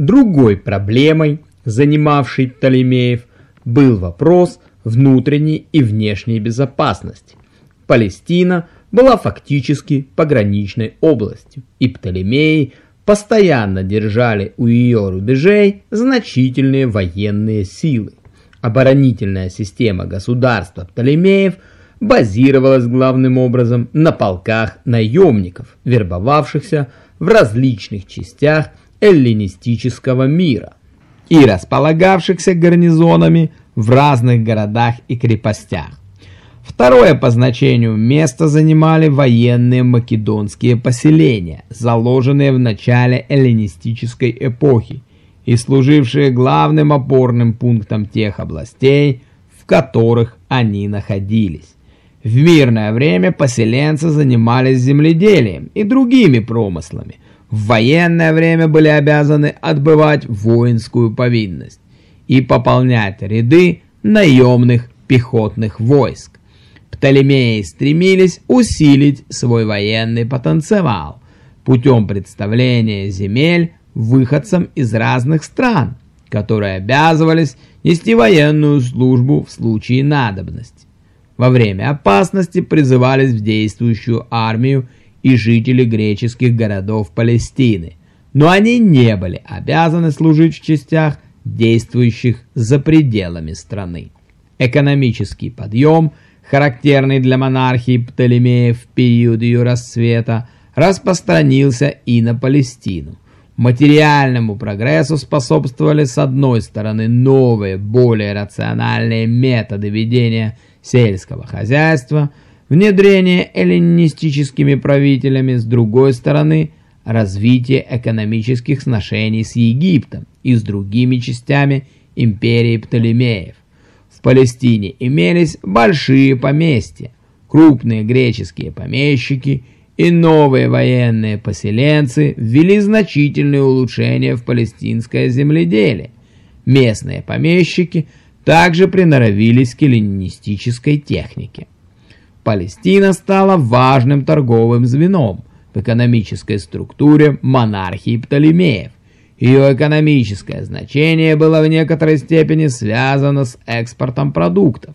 Другой проблемой, занимавшей Птолемеев, был вопрос внутренней и внешней безопасности. Палестина была фактически пограничной областью, и Птолемеи постоянно держали у ее рубежей значительные военные силы. Оборонительная система государства Птолемеев базировалась главным образом на полках наемников, вербовавшихся в различных частях эллинистического мира и располагавшихся гарнизонами в разных городах и крепостях. Второе по значению место занимали военные македонские поселения, заложенные в начале эллинистической эпохи и служившие главным опорным пунктом тех областей, в которых они находились. В мирное время поселенцы занимались земледелием и другими промыслами – в военное время были обязаны отбывать воинскую повинность и пополнять ряды наемных пехотных войск. Птолемеи стремились усилить свой военный потенциал путем представления земель выходцам из разных стран, которые обязывались нести военную службу в случае надобности. Во время опасности призывались в действующую армию и жители греческих городов Палестины, но они не были обязаны служить в частях, действующих за пределами страны. Экономический подъем, характерный для монархии Птолемеев в период ее расцвета, распространился и на Палестину. Материальному прогрессу способствовали с одной стороны новые, более рациональные методы ведения сельского хозяйства – внедрение эллинистическими правителями, с другой стороны, развитие экономических сношений с Египтом и с другими частями империи Птолемеев. В Палестине имелись большие поместья, крупные греческие помещики и новые военные поселенцы ввели значительные улучшения в палестинское земледелие. Местные помещики также приноровились к эллинистической технике. Палестина стала важным торговым звеном в экономической структуре монархии Птолемеев. Ее экономическое значение было в некоторой степени связано с экспортом продуктов,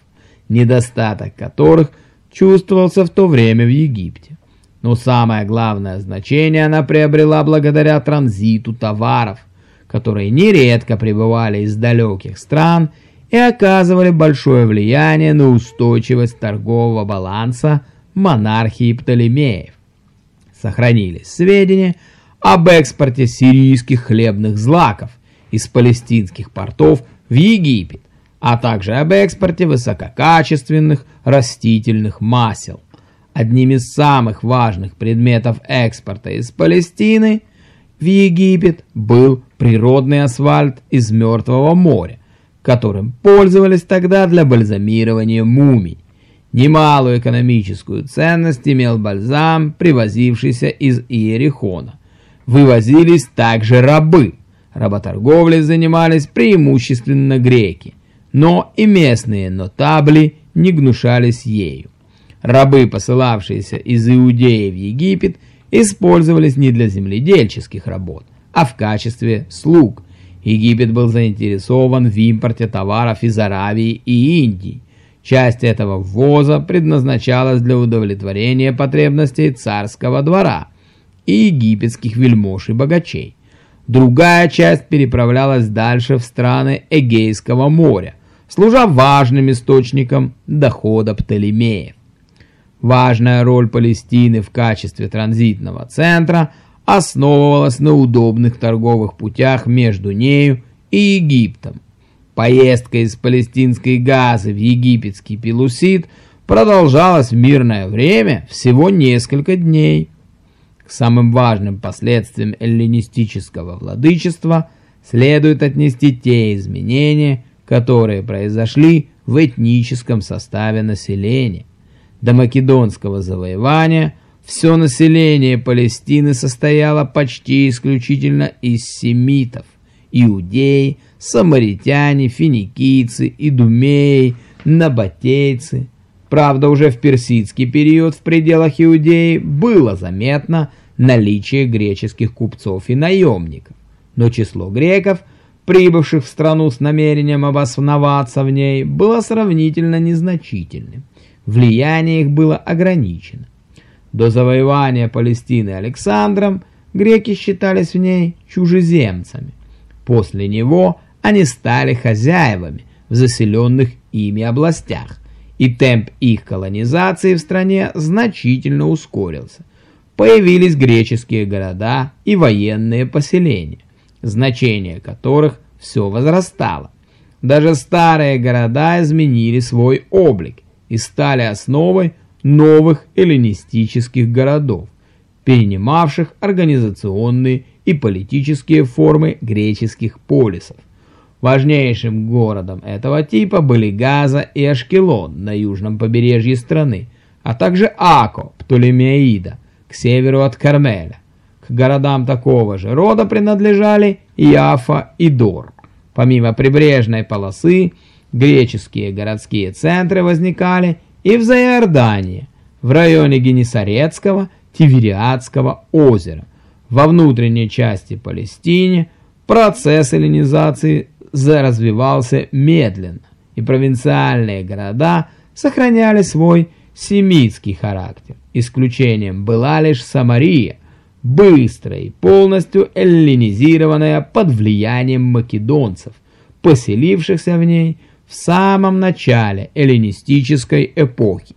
недостаток которых чувствовался в то время в Египте. Но самое главное значение она приобрела благодаря транзиту товаров, которые нередко прибывали из далеких стран и, и оказывали большое влияние на устойчивость торгового баланса монархии Птолемеев. Сохранились сведения об экспорте сирийских хлебных злаков из палестинских портов в Египет, а также об экспорте высококачественных растительных масел. Одним из самых важных предметов экспорта из Палестины в Египет был природный асфальт из Мертвого моря, которым пользовались тогда для бальзамирования мумий. Немалую экономическую ценность имел бальзам, привозившийся из Иерихона. Вывозились также рабы. Работорговлей занимались преимущественно греки, но и местные нотабли не гнушались ею. Рабы, посылавшиеся из Иудеи в Египет, использовались не для земледельческих работ, а в качестве слуг, Египет был заинтересован в импорте товаров из Аравии и Индии. Часть этого ввоза предназначалась для удовлетворения потребностей царского двора и египетских вельмож и богачей. Другая часть переправлялась дальше в страны Эгейского моря, служа важным источником дохода Птолемеев. Важная роль Палестины в качестве транзитного центра – основывалась на удобных торговых путях между нею и Египтом. Поездка из палестинской газы в египетский Пелусид продолжалась в мирное время всего несколько дней. К самым важным последствиям эллинистического владычества следует отнести те изменения, которые произошли в этническом составе населения. До македонского завоевания – все население Палестины состояло почти исключительно из семитов. Иудеи, самаритяне, финикийцы, идумеи, набатейцы. Правда, уже в персидский период в пределах Иудеи было заметно наличие греческих купцов и наемников. но число греков, прибывших в страну с намерением обосноваться в ней, было сравнительно незначительным. Влияние их было ограничено. До завоевания Палестины Александром греки считались в ней чужеземцами. После него они стали хозяевами в заселенных ими областях, и темп их колонизации в стране значительно ускорился. Появились греческие города и военные поселения, значение которых все возрастало. Даже старые города изменили свой облик и стали основой новых эллинистических городов, перенимавших организационные и политические формы греческих полисов. Важнейшим городом этого типа были Газа и Ашкелон на южном побережье страны, а также Ако, Птолемеида, к северу от Кармеля. К городам такого же рода принадлежали Яфа и Дор. Помимо прибрежной полосы, греческие городские центры возникали и в Заиордании, в районе Генесарецкого, Тивериадского озера. Во внутренней части Палестине процесс эллинизации развивался медленно, и провинциальные города сохраняли свой семитский характер. Исключением была лишь Самария, быстрая и полностью эллинизированная под влиянием македонцев, поселившихся в ней в самом начале эллинистической эпохи.